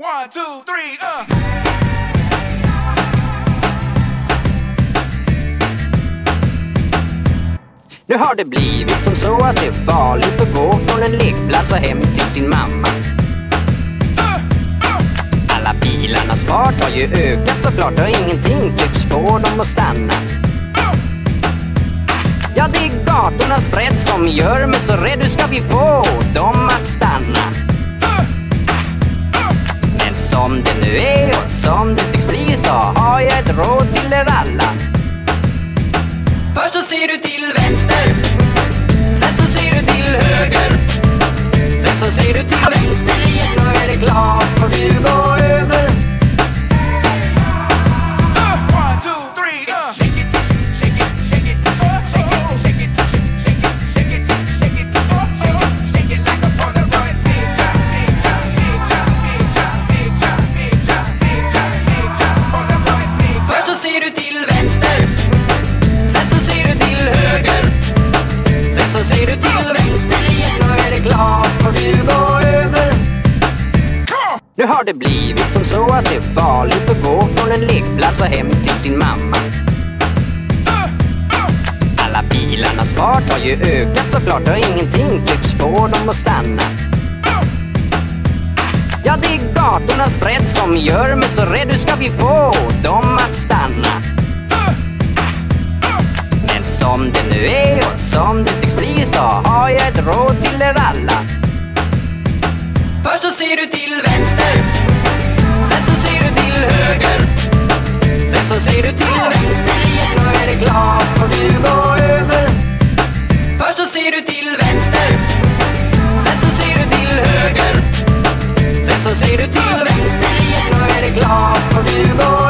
One, two, three, uh. Nu har det blivit som så att det är farligt att gå från en lekplats och hem till sin mamma. Alla bilarnas fart har ju ökat såklart och ingenting tycks få dem att stanna. Ja, det är gatornas bredd som gör mig så rädd. Hur ska vi få dem som det nu är och som det tycks bli så har jag ett råd till er alla. Först så ser du till vänster Sen så ser du till höger Sen så ser du till vänster igen och är det klart får du gå Nu har det blivit som så att det är farligt att gå från en lekplats och hem till sin mamma. Alla bilarnas fart har ju ökat såklart och ingenting tycks få dem att stanna. Ja, det är gatornas bredd som gör mig så rädd. Hur ska vi få dem att stanna? Men som det nu är och som det tycks bli så har jag ett råd till er alla. Först så ser du till vänster. Sen så ser du till höger. Sen så ser du till vänster igen. Och är det får du gå över. Först så ser du till vänster. Sen så ser du till höger. Sen så ser du till vänster igen. Och är det får du gå över